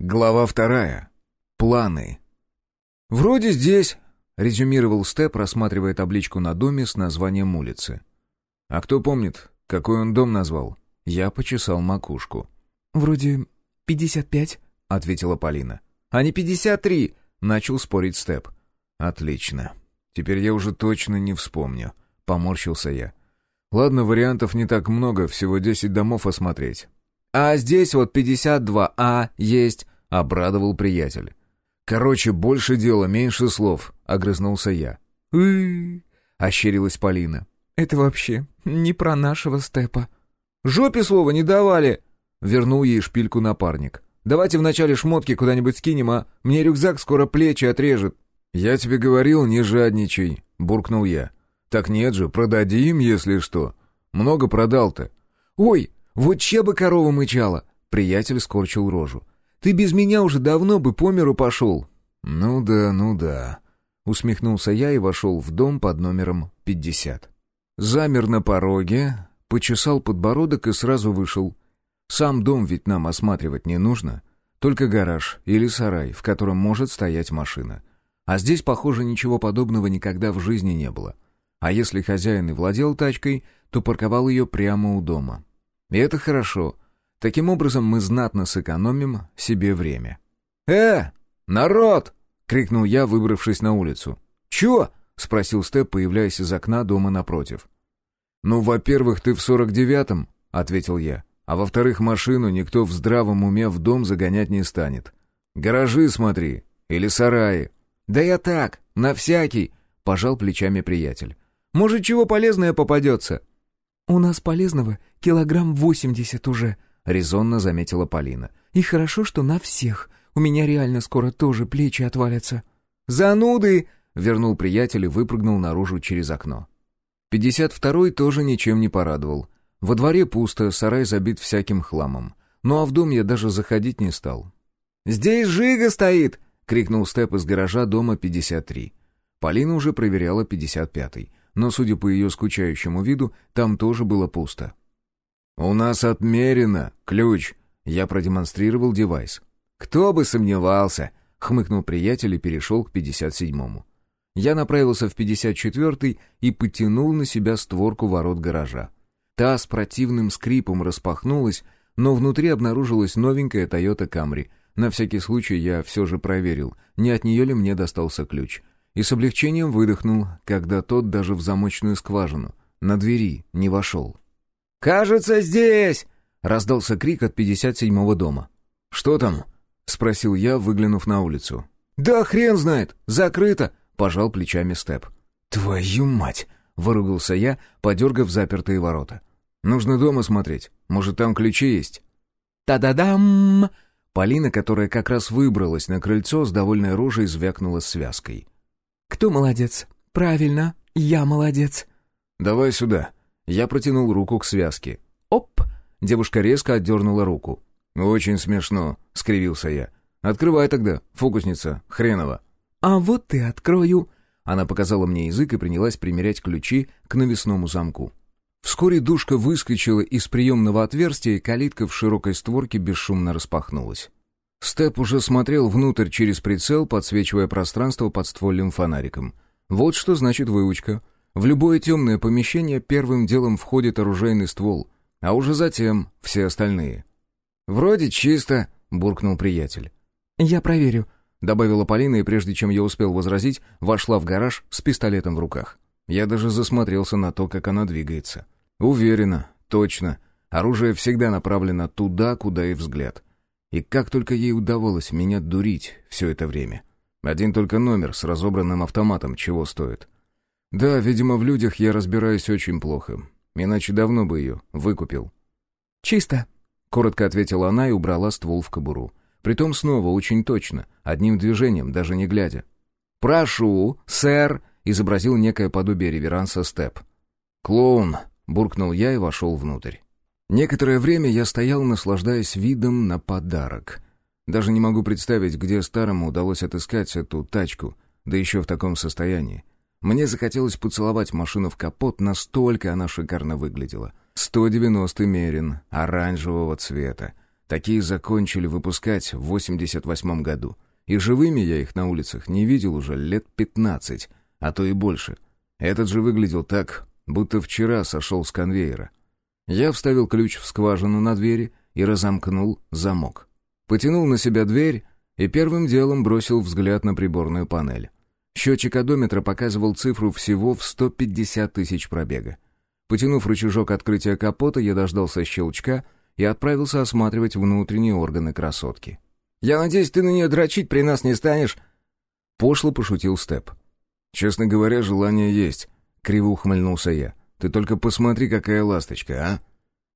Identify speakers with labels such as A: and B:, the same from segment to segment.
A: Глава вторая. Планы. «Вроде здесь», — резюмировал Степ, рассматривая табличку на доме с названием улицы. «А кто помнит, какой он дом назвал?» Я почесал макушку.
B: «Вроде пятьдесят пять», — ответила Полина.
A: «А не пятьдесят три», — начал спорить Степ. «Отлично. Теперь я уже точно не вспомню», — поморщился я. «Ладно, вариантов не так много, всего десять домов осмотреть.
B: «А здесь вот 52А есть», —
A: обрадовал приятель. «Короче, больше дела, меньше слов», — огрызнулся я.
B: «Ы-ы-ы»,
A: ощерилась Полина.
B: «Это вообще не про нашего степа».
A: «Жопе слова не давали!» — вернул ей шпильку напарник. «Давайте вначале шмотки куда-нибудь скинем, а мне рюкзак скоро плечи отрежет». «Я тебе говорил, не жадничай», — буркнул я. «Так нет же, продадим, если что. Много продал-то».
B: «Ой, «Вот че бы корова мычала!» — приятель скорчил рожу. «Ты без меня уже давно бы по миру пошел!»
A: «Ну да, ну да», — усмехнулся я и вошел в дом под номером пятьдесят. Замер на пороге, почесал подбородок и сразу вышел. Сам дом ведь нам осматривать не нужно, только гараж или сарай, в котором может стоять машина. А здесь, похоже, ничего подобного никогда в жизни не было. А если хозяин и владел тачкой, то парковал ее прямо у дома. И это хорошо. Таким образом мы знатно сэкономим себе время.
B: «Э, народ!»
A: — крикнул я, выбравшись на улицу.
B: «Чё?»
A: — спросил Степ, появляясь из окна дома напротив. «Ну, во-первых, ты в сорок девятом», — ответил я. «А во-вторых, машину никто в здравом уме в дом загонять не станет. Гаражи смотри, или сараи».
B: «Да я так, на всякий», — пожал плечами приятель. «Может, чего полезное попадется?» «У нас полезного килограмм восемьдесят уже», — резонно заметила Полина. «И хорошо, что на всех. У меня реально скоро тоже плечи отвалятся».
A: «Зануды!» — вернул приятель и выпрыгнул наружу через окно. Пятьдесят второй тоже ничем не порадовал. Во дворе пусто, сарай забит всяким хламом. Ну а в дом я даже заходить не стал.
B: «Здесь Жига стоит!» — крикнул Степ из гаража дома 53.
A: Полина уже проверяла 55-й но, судя по ее скучающему виду, там тоже было пусто. «У нас отмерено. Ключ!» Я продемонстрировал девайс.
B: «Кто бы сомневался!»
A: — хмыкнул приятель и перешел к 57-му. Я направился в 54-й и потянул на себя створку ворот гаража. Та с противным скрипом распахнулась, но внутри обнаружилась новенькая Toyota Camry. На всякий случай я все же проверил, не от нее ли мне достался ключ и с облегчением выдохнул, когда тот даже в замочную скважину на двери не вошел.
B: «Кажется, здесь!»
A: — раздался крик от 57-го дома. «Что там?» — спросил я, выглянув на улицу.
B: «Да хрен знает! Закрыто!» — пожал плечами Степ.
A: «Твою мать!» — выругался я, подергав запертые ворота. «Нужно дома смотреть. Может, там ключи есть?»
B: «Та-да-дам!»
A: Полина, которая как раз выбралась на крыльцо, с довольной рожей звякнула связкой.
B: «Кто молодец? Правильно, я молодец».
A: «Давай сюда». Я протянул руку к связке.
B: «Оп!»
A: Девушка резко отдернула руку. «Очень смешно», — скривился я. «Открывай тогда, фокусница, хренова».
B: «А вот ты открою».
A: Она показала мне язык и принялась примерять ключи к навесному замку. Вскоре душка выскочила из приемного отверстия, и калитка в широкой створке бесшумно распахнулась. Степ уже смотрел внутрь через прицел, подсвечивая пространство подствольным фонариком. Вот что значит выучка. В любое темное помещение первым делом входит оружейный ствол, а уже затем все остальные. «Вроде чисто», — буркнул приятель.
B: «Я проверю», —
A: добавила Полина, и прежде чем я успел возразить, вошла в гараж с пистолетом в руках. Я даже засмотрелся на то, как она двигается. Уверена, точно. Оружие всегда направлено туда, куда и взгляд. И как только ей удавалось меня дурить все это время. Один только номер с разобранным автоматом чего стоит. Да, видимо, в людях я разбираюсь очень плохо. Иначе давно бы ее выкупил.
B: «Чисто», —
A: коротко ответила она и убрала ствол в кобуру. Притом снова очень точно, одним движением, даже не глядя.
B: «Прошу, сэр», — изобразил некое подобие реверанса Степ.
A: «Клоун», — буркнул я и вошел внутрь. Некоторое время я стоял, наслаждаясь видом на подарок. Даже не могу представить, где старому удалось отыскать эту тачку, да еще в таком состоянии. Мне захотелось поцеловать машину в капот, настолько она шикарно выглядела. 190 мерин, оранжевого цвета. Такие закончили выпускать в 88 году. И живыми я их на улицах не видел уже лет 15, а то и больше. Этот же выглядел так, будто вчера сошел с конвейера. Я вставил ключ в скважину на двери и разомкнул замок. Потянул на себя дверь и первым делом бросил взгляд на приборную панель. Счетчик одометра показывал цифру всего в 150 тысяч пробега. Потянув рычажок открытия капота, я дождался щелчка и отправился осматривать внутренние органы красотки. «Я надеюсь, ты на нее дрочить при нас не станешь?» Пошло пошутил Степ. «Честно говоря, желание есть», — криво ухмыльнулся я. «Ты только посмотри, какая ласточка, а?»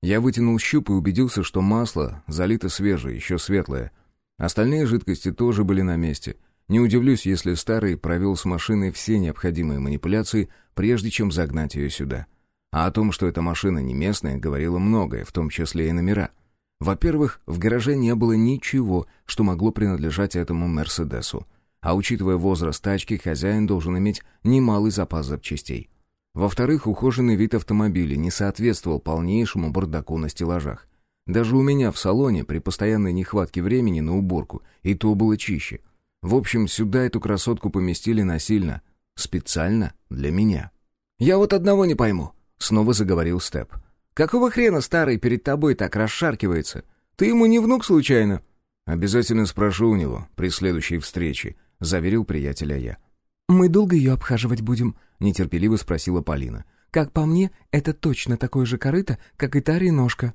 A: Я вытянул щуп и убедился, что масло залито свежее, еще светлое. Остальные жидкости тоже были на месте. Не удивлюсь, если старый провел с машиной все необходимые манипуляции, прежде чем загнать ее сюда. А о том, что эта машина не местная, говорило многое, в том числе и номера. Во-первых, в гараже не было ничего, что могло принадлежать этому «Мерседесу». А учитывая возраст тачки, хозяин должен иметь немалый запас запчастей. Во-вторых, ухоженный вид автомобиля не соответствовал полнейшему бардаку на стеллажах. Даже у меня в салоне при постоянной нехватке времени на уборку и то было чище. В общем, сюда эту красотку поместили насильно, специально для меня. «Я вот одного не пойму», — снова заговорил Степ. «Какого хрена старый перед тобой так расшаркивается? Ты ему не внук случайно?» «Обязательно спрошу у него при следующей встрече», — заверил приятеля я.
B: «Мы долго ее обхаживать будем?» — нетерпеливо спросила Полина. «Как по мне, это точно такое же корыто, как и та реношка».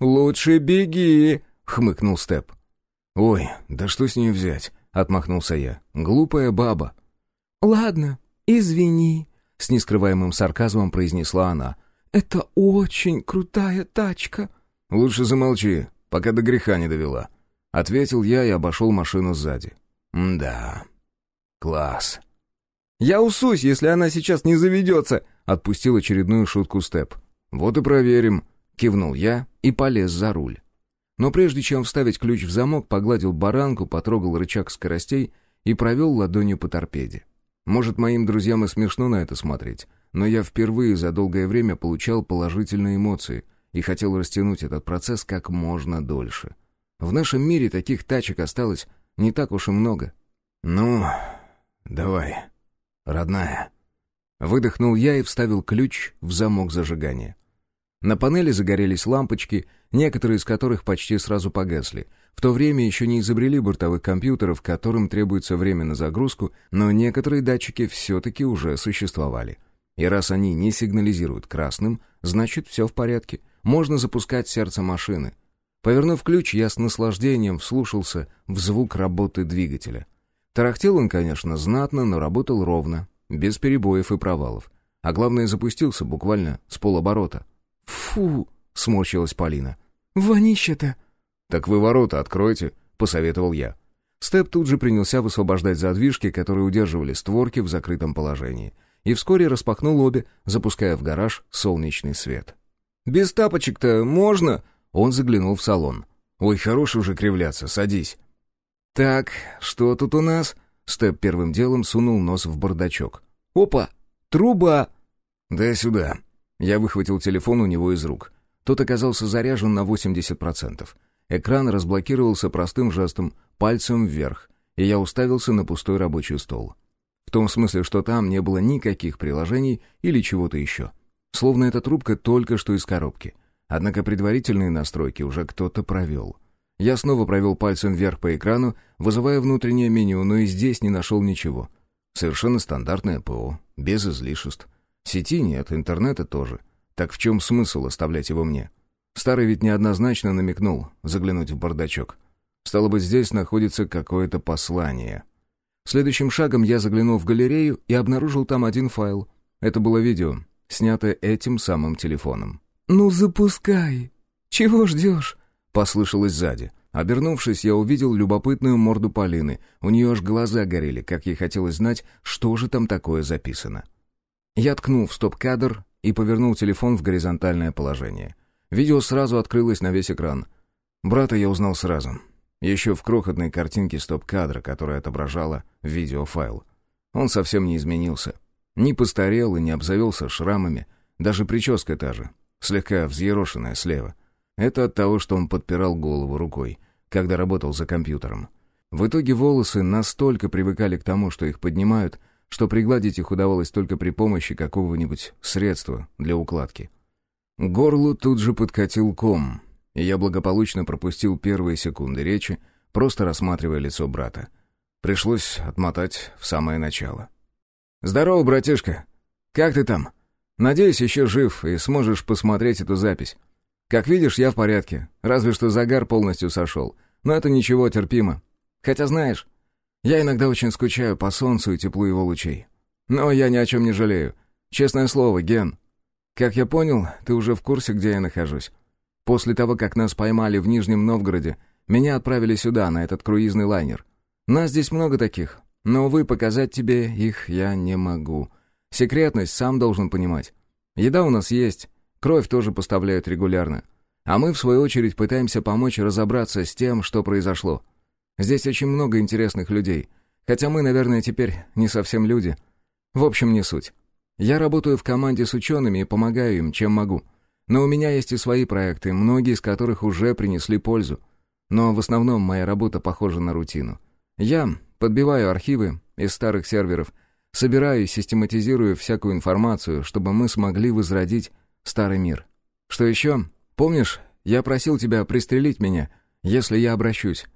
A: «Лучше беги!» — хмыкнул Степ. «Ой, да что с нее взять?» — отмахнулся я. «Глупая баба».
B: «Ладно, извини», — с нескрываемым сарказмом произнесла она. «Это очень крутая тачка».
A: «Лучше замолчи, пока до греха не довела», — ответил я и обошел машину сзади. «Да, класс».
B: «Я усусь, если она сейчас не заведется», — отпустил очередную шутку Степ.
A: «Вот и проверим», — кивнул я и полез за руль. Но прежде чем вставить ключ в замок, погладил баранку, потрогал рычаг скоростей и провел ладонью по торпеде. Может, моим друзьям и смешно на это смотреть, но я впервые за долгое время получал положительные эмоции и хотел растянуть этот процесс как можно дольше. В нашем мире таких тачек осталось не так уж и много. «Ну, давай», родная». Выдохнул я и вставил ключ в замок зажигания. На панели загорелись лампочки, некоторые из которых почти сразу погасли. В то время еще не изобрели бортовых компьютеров, которым требуется время на загрузку, но некоторые датчики все-таки уже существовали. И раз они не сигнализируют красным, значит все в порядке. Можно запускать сердце машины. Повернув ключ, я с наслаждением вслушался в звук работы двигателя. Тарахтел он, конечно, знатно, но работал ровно, без перебоев и провалов. А главное, запустился буквально с полоборота.
B: «Фу!» — сморщилась Полина. «Вонище-то!»
A: «Так вы ворота откройте», — посоветовал я. Степ тут же принялся высвобождать задвижки, которые удерживали створки в закрытом положении, и вскоре распахнул обе, запуская в гараж солнечный свет.
B: «Без тапочек-то можно?»
A: Он заглянул в салон. «Ой, хорош уже кривляться, садись».
B: «Так, что тут у нас?»
A: Степ первым делом сунул нос в бардачок.
B: «Опа! Труба!»
A: «Дай сюда». Я выхватил телефон у него из рук. Тот оказался заряжен на 80%. Экран разблокировался простым жестом, пальцем вверх, и я уставился на пустой рабочий стол. В том смысле, что там не было никаких приложений или чего-то еще. Словно эта трубка только что из коробки. Однако предварительные настройки уже кто-то провел. Я снова провел пальцем вверх по экрану, вызывая внутреннее меню, но и здесь не нашел ничего. Совершенно стандартное ПО, без излишеств. Сети нет, интернета тоже. Так в чем смысл оставлять его мне? Старый ведь неоднозначно намекнул заглянуть в бардачок. Стало быть, здесь находится какое-то послание. Следующим шагом я заглянул в галерею и обнаружил там один файл. Это было видео, снятое этим самым телефоном.
B: «Ну запускай! Чего ждешь?»
A: Послышалось сзади. Обернувшись, я увидел любопытную морду Полины. У нее аж глаза горели, как ей хотелось знать, что же там такое записано. Я ткнул в стоп-кадр и повернул телефон в горизонтальное положение. Видео сразу открылось на весь экран. Брата я узнал сразу. Еще в крохотной картинке стоп-кадра, которая отображала видеофайл. Он совсем не изменился. Не постарел и не обзавелся шрамами. Даже прическа та же, слегка взъерошенная слева. Это от того, что он подпирал голову рукой, когда работал за компьютером. В итоге волосы настолько привыкали к тому, что их поднимают, что пригладить их удавалось только при помощи какого-нибудь средства для укладки. К горлу тут же подкатил ком, и я благополучно пропустил первые секунды речи, просто рассматривая лицо брата. Пришлось отмотать в самое начало. «Здорово, братишка! Как ты там? Надеюсь, еще жив и сможешь посмотреть эту запись. Как видишь, я в порядке, разве что загар полностью сошел, но это ничего, терпимо. Хотя знаешь, я иногда очень скучаю по солнцу и теплу его лучей. Но я ни о чем не жалею. Честное слово, Ген. Как я понял, ты уже в курсе, где я нахожусь. После того, как нас поймали в Нижнем Новгороде, меня отправили сюда, на этот круизный лайнер. Нас здесь много таких, но, увы, показать тебе их я не могу. Секретность сам должен понимать. Еда у нас есть, кровь тоже поставляют регулярно. А мы, в свою очередь, пытаемся помочь разобраться с тем, что произошло. Здесь очень много интересных людей. Хотя мы, наверное, теперь не совсем люди. В общем, не суть. Я работаю в команде с учеными и помогаю им, чем могу. Но у меня есть и свои проекты, многие из которых уже принесли пользу. Но в основном моя работа похожа на рутину. Я подбиваю архивы из старых серверов, собираю и систематизирую всякую информацию, чтобы мы смогли возродить старый мир. Что еще? Помнишь, я просил тебя пристрелить меня, если я обращусь.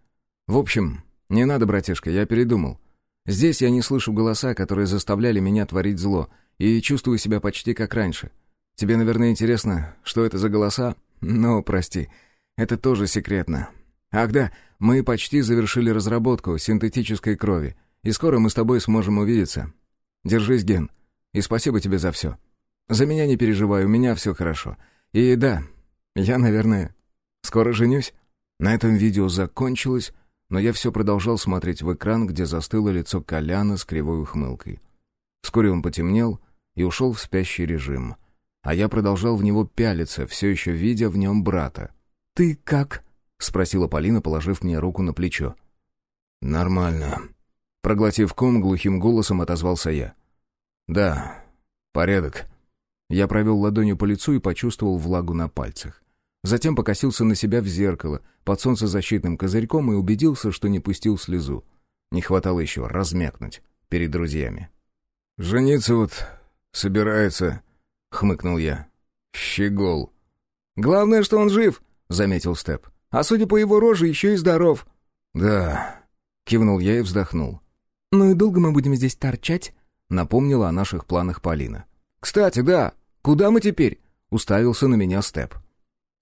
A: В общем, не надо, братишка, я передумал. Здесь я не слышу голоса, которые заставляли меня творить зло, и чувствую себя почти как раньше. Тебе, наверное, интересно, что это за голоса? Но, прости, это тоже секретно. Ах да, мы почти завершили разработку синтетической крови, и скоро мы с тобой сможем увидеться. Держись, Ген, и спасибо тебе за все. За меня не переживай, у меня все хорошо. И да, я, наверное, скоро женюсь. На этом видео закончилось, но я все продолжал смотреть в экран, где застыло лицо Коляна с кривой ухмылкой. Вскоре он потемнел и ушел в спящий режим. А я продолжал в него пялиться, все еще видя в нем брата.
B: «Ты как?»
A: — спросила Полина, положив мне руку на плечо. «Нормально». Проглотив ком, глухим голосом отозвался я. «Да, порядок». Я провел ладонью по лицу и почувствовал влагу на пальцах. Затем покосился на себя в зеркало под солнцезащитным козырьком и убедился, что не пустил слезу. Не хватало еще размякнуть перед друзьями. «Жениться вот собирается», — хмыкнул я. «Щегол».
B: «Главное, что он жив», — заметил Степ. «А судя по его роже, еще и здоров».
A: «Да», — кивнул я и вздохнул.
B: «Ну и долго мы будем здесь торчать?»
A: — напомнила о наших планах Полина.
B: «Кстати, да. Куда мы теперь?» — уставился на меня Степ.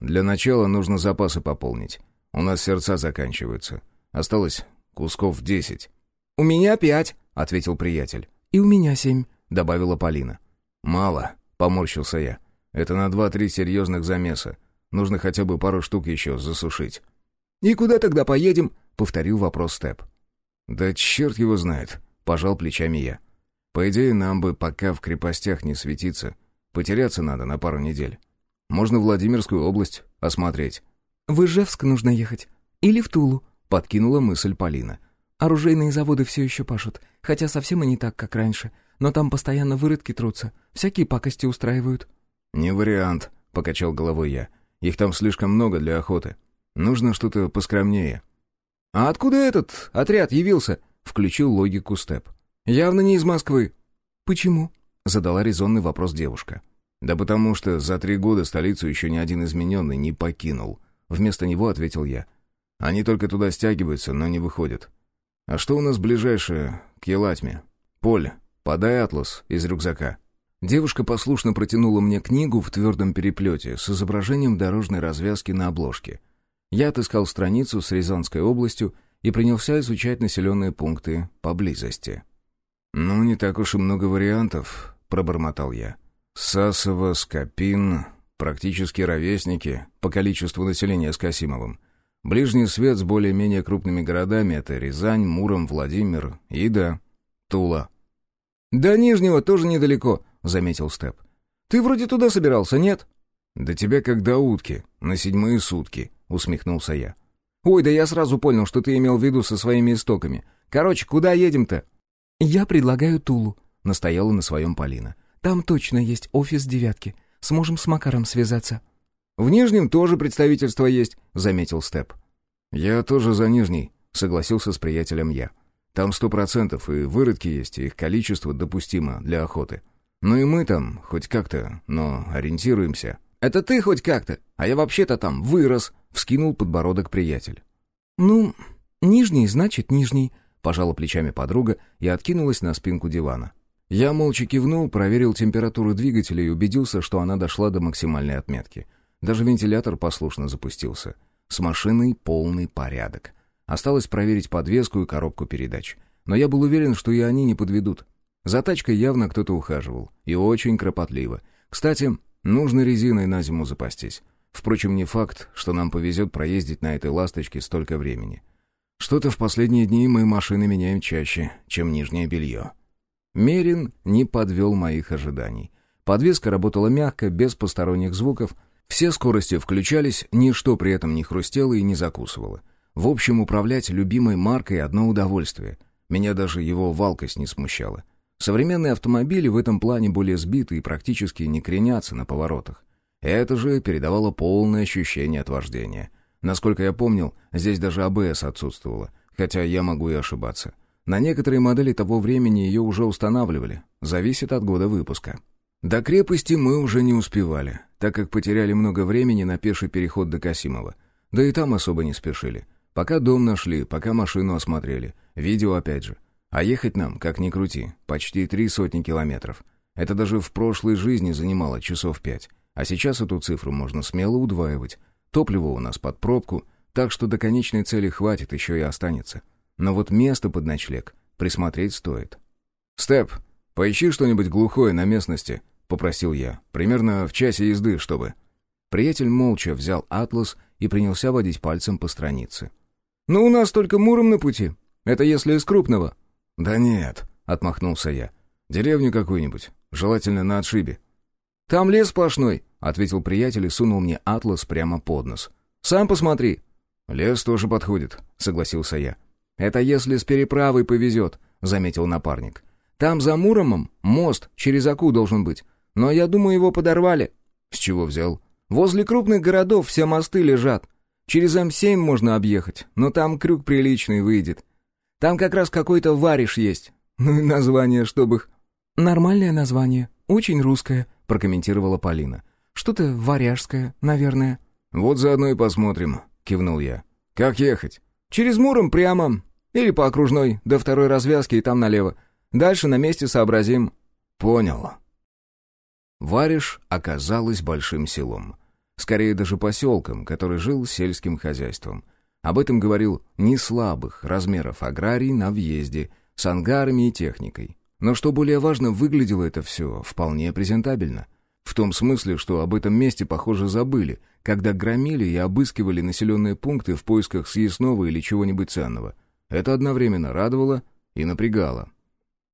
A: Для начала нужно запасы пополнить. У нас сердца заканчиваются. Осталось кусков десять».
B: «У меня пять», — ответил приятель. «И у меня семь», — добавила Полина.
A: «Мало», — поморщился я. «Это на два-три серьезных замеса. Нужно хотя бы пару штук еще засушить».
B: «И куда тогда поедем?» — повторил вопрос Степ.
A: «Да черт его знает», — пожал плечами я. «По идее, нам бы пока в крепостях не светиться. Потеряться надо на пару недель. Можно Владимирскую область осмотреть».
B: «В Ижевск нужно ехать. Или в Тулу», — подкинула мысль Полина. «Оружейные заводы все еще пашут, хотя совсем и не так, как раньше. Но там постоянно выродки трутся, всякие пакости устраивают».
A: «Не вариант», — покачал головой я. «Их там слишком много для охоты. Нужно что-то поскромнее».
B: «А откуда этот отряд явился?» — включил логику Степ. «Явно не из Москвы».
A: «Почему?» — задала резонный вопрос девушка. «Да потому что за три года столицу еще ни один измененный не покинул». Вместо него ответил я. «Они только туда стягиваются, но не выходят. А что у нас ближайшее к Елатьме? Поль, подай атлас из рюкзака». Девушка послушно протянула мне книгу в твердом переплете с изображением дорожной развязки на обложке. Я отыскал страницу с Рязанской областью и принялся изучать населенные пункты поблизости. «Ну, не так уж и много вариантов», — пробормотал я. Сасово, Скопин, практически ровесники по количеству населения с Касимовым. Ближний свет с более-менее крупными городами — это Рязань, Муром, Владимир и, да, Тула.
B: «До Нижнего тоже недалеко», — заметил Степ. «Ты вроде туда собирался, нет?»
A: «Да тебя как до утки, на седьмые сутки», — усмехнулся я.
B: «Ой, да я сразу понял, что ты имел в виду со своими истоками. Короче, куда едем-то?» «Я предлагаю Тулу», — настояла на своем Полина. Там точно есть офис девятки. Сможем с Макаром связаться». В Нижнем тоже представительство есть», — заметил Степ.
A: «Я тоже за Нижний», — согласился с приятелем я. «Там сто процентов и выродки есть, и их количество допустимо для охоты. Ну и мы там хоть как-то, но ориентируемся».
B: «Это ты хоть как-то, а я вообще-то там вырос», — вскинул подбородок приятель. «Ну, нижний значит нижний», — пожала плечами подруга и откинулась на спинку дивана. Я молча кивнул, проверил температуру двигателя и убедился, что она дошла до максимальной отметки. Даже вентилятор послушно запустился. С машиной полный порядок. Осталось проверить подвеску и коробку передач. Но я был уверен, что и они не подведут. За тачкой явно кто-то ухаживал. И очень кропотливо. Кстати, нужно резиной на зиму запастись. Впрочем, не факт, что нам повезет проездить на этой «Ласточке» столько времени. Что-то в последние дни мы машины меняем чаще, чем нижнее белье. Мерин не подвел моих ожиданий. Подвеска работала мягко, без посторонних звуков. Все скорости включались, ничто при этом не хрустело и не закусывало. В общем, управлять любимой маркой — одно удовольствие. Меня даже его валкость не смущала. Современные автомобили в этом плане более сбиты и практически не кренятся на поворотах. Это же передавало полное ощущение от вождения. Насколько я помнил, здесь даже АБС отсутствовало, хотя я могу и ошибаться. На некоторые модели того времени ее уже устанавливали. Зависит от года выпуска. До крепости мы уже не успевали, так как потеряли много времени на пеший переход до Касимова. Да и там особо не спешили. Пока дом нашли, пока машину осмотрели. Видео опять же. А ехать нам, как ни крути, почти три сотни километров. Это даже в прошлой жизни занимало часов пять. А сейчас эту цифру можно смело удваивать. Топливо у нас под пробку, так что до конечной цели хватит, еще и останется. Но вот место под ночлег присмотреть стоит. «Степ, поищи что-нибудь глухое на местности», — попросил я. «Примерно в часе езды, чтобы...» Приятель молча взял атлас и принялся водить пальцем по странице. «Ну, у нас только Муром на пути. Это если из крупного».
A: «Да нет», — отмахнулся я. «Деревню какую-нибудь, желательно на отшибе».
B: «Там лес сплошной», — ответил приятель и сунул мне атлас прямо под нос. «Сам посмотри».
A: «Лес тоже подходит», — согласился я.
B: «Это если с переправой повезет», — заметил напарник. «Там за Муромом мост через Аку должен быть. Но я думаю, его подорвали».
A: «С чего взял?»
B: «Возле крупных городов все мосты лежат. Через М7 можно объехать, но там крюк приличный выйдет. Там как раз какой-то вариш есть. Ну и название, чтобы их...» «Нормальное название, очень русское», — прокомментировала Полина. «Что-то варяжское, наверное».
A: «Вот заодно и посмотрим», — кивнул я. «Как ехать?»
B: Через Муром прямо. Или по окружной, до второй развязки и там налево. Дальше на месте сообразим».
A: «Понял». Вариш оказалось большим селом. Скорее даже поселком, который жил сельским хозяйством. Об этом говорил не слабых размеров аграрий на въезде, с ангарами и техникой. Но что более важно, выглядело это все вполне презентабельно. В том смысле, что об этом месте, похоже, забыли, когда громили и обыскивали населенные пункты в поисках съестного или чего-нибудь ценного. Это одновременно радовало и напрягало.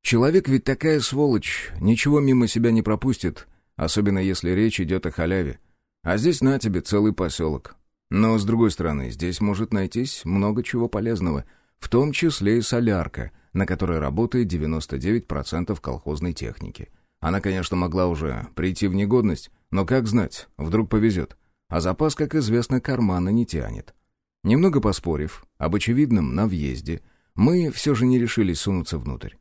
A: Человек ведь такая сволочь, ничего мимо себя не пропустит, особенно если речь идет о халяве. А здесь на тебе целый поселок. Но, с другой стороны, здесь может найтись много чего полезного, в том числе и солярка, на которой работает 99% колхозной техники. Она, конечно, могла уже прийти в негодность, но как знать, вдруг повезет. А запас, как известно, кармана не тянет. Немного поспорив об очевидном на въезде, мы все же не решились сунуться внутрь.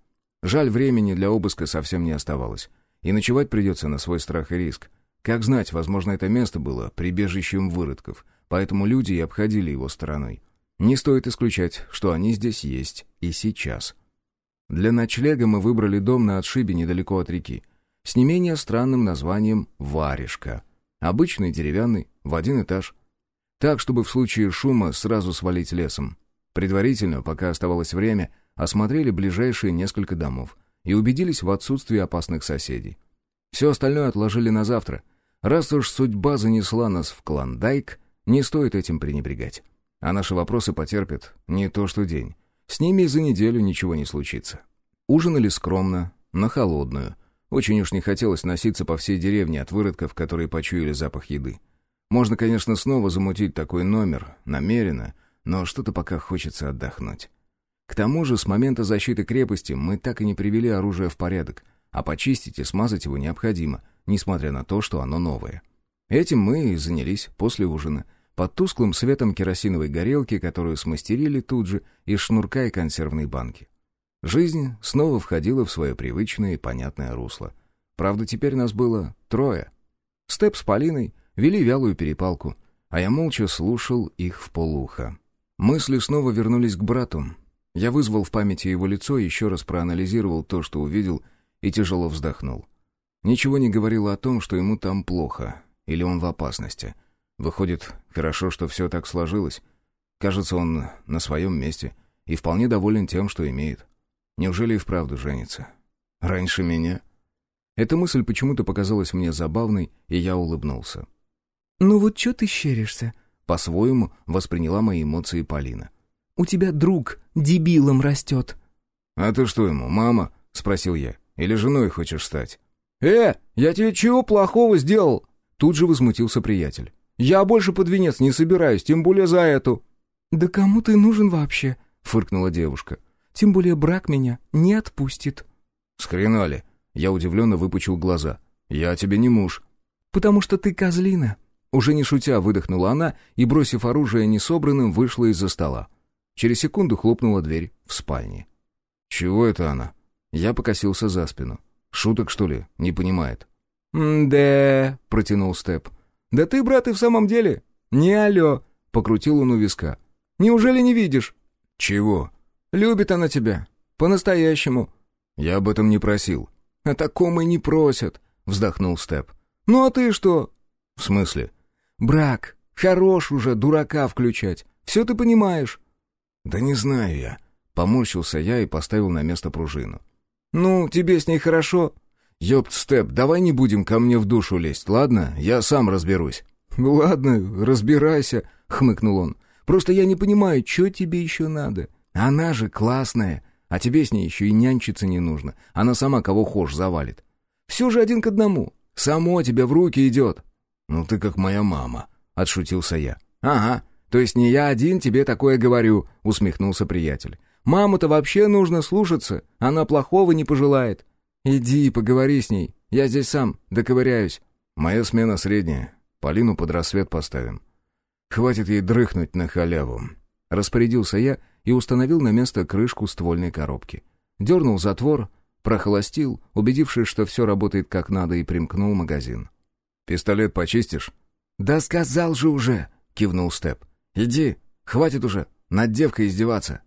A: Жаль, времени для обыска совсем не оставалось. И ночевать придется на свой страх и риск. Как знать, возможно, это место было прибежищем выродков, поэтому люди и обходили его стороной. Не стоит исключать, что они здесь есть и сейчас. Для ночлега мы выбрали дом на отшибе недалеко от реки, с не менее странным названием «Варежка». Обычный деревянный, в один этаж. Так, чтобы в случае шума сразу свалить лесом. Предварительно, пока оставалось время, осмотрели ближайшие несколько домов и убедились в отсутствии опасных соседей. Все остальное отложили на завтра. Раз уж судьба занесла нас в Клондайк, не стоит этим пренебрегать. А наши вопросы потерпят не то что день. С ними и за неделю ничего не случится. Ужинали скромно, на холодную. Очень уж не хотелось носиться по всей деревне от выродков, которые почуяли запах еды. Можно, конечно, снова замутить такой номер, намеренно, но что-то пока хочется отдохнуть. К тому же, с момента защиты крепости мы так и не привели оружие в порядок, а почистить и смазать его необходимо, несмотря на то, что оно новое. Этим мы и занялись после ужина, под тусклым светом керосиновой горелки, которую смастерили тут же из шнурка и консервной банки. Жизнь снова входила в свое привычное и понятное русло. Правда, теперь нас было трое. Степ с Полиной вели вялую перепалку, а я молча слушал их в полуха. Мысли снова вернулись к брату. Я вызвал в памяти его лицо, еще раз проанализировал то, что увидел, и тяжело вздохнул. Ничего не говорило о том, что ему там плохо, или он в опасности. Выходит, хорошо, что все так сложилось. Кажется, он на своем месте и вполне доволен тем, что имеет. Неужели и вправду женится? Раньше меня? Эта мысль почему-то показалась мне забавной, и я улыбнулся.
B: «Ну вот что ты щеришься?»
A: По-своему восприняла мои эмоции Полина.
B: «У тебя друг дебилом растет».
A: «А ты что ему, мама?» — спросил я. «Или женой хочешь стать?»
B: «Э, я тебе чего плохого сделал?» Тут же возмутился приятель. «Я больше под венец не собираюсь, тем более за эту». «Да кому ты нужен вообще?» — фыркнула девушка. Тем более брак меня не отпустит».
A: «Схрена Я удивленно выпучил глаза. «Я тебе не муж».
B: «Потому что ты козлина».
A: Уже не шутя, выдохнула она и, бросив оружие несобранным, вышла из-за стола. Через секунду хлопнула дверь в спальне. «Чего это она?» Я покосился за спину. «Шуток, что ли? Не понимает».
B: «Да», — протянул Степ. «Да ты, брат, и в самом деле...» «Не алло», — покрутил он у виска. «Неужели не видишь?»
A: «Чего?»
B: Любит она тебя. По-настоящему».
A: «Я об этом не просил».
B: «О таком и не просят», — вздохнул Степ. «Ну а ты что?»
A: «В смысле?»
B: «Брак. Хорош уже дурака включать. Все ты понимаешь».
A: «Да не знаю я». Поморщился я и поставил на место пружину.
B: «Ну, тебе с ней хорошо?»
A: «Ёпт, Степ, давай не будем ко мне в душу лезть, ладно? Я сам разберусь».
B: «Ладно, разбирайся», — хмыкнул он. «Просто я не понимаю, что тебе еще надо? Она же классная, а тебе с ней еще и нянчиться не нужно. Она сама кого хошь завалит. Все же один к одному. Само тебе в руки идет.
A: Ну ты как моя мама, отшутился я.
B: Ага, то есть не я один тебе такое говорю, усмехнулся приятель. Маму-то вообще нужно слушаться, она плохого не пожелает. Иди поговори с ней, я здесь сам доковыряюсь.
A: Моя смена средняя, Полину под рассвет поставим. Хватит ей дрыхнуть на халяву. Распорядился я и установил на место крышку ствольной коробки. Дернул затвор, прохолостил, убедившись, что все работает как надо, и примкнул магазин. «Пистолет почистишь?»
B: «Да сказал же уже!» — кивнул Степ. «Иди, хватит уже, над девкой издеваться!»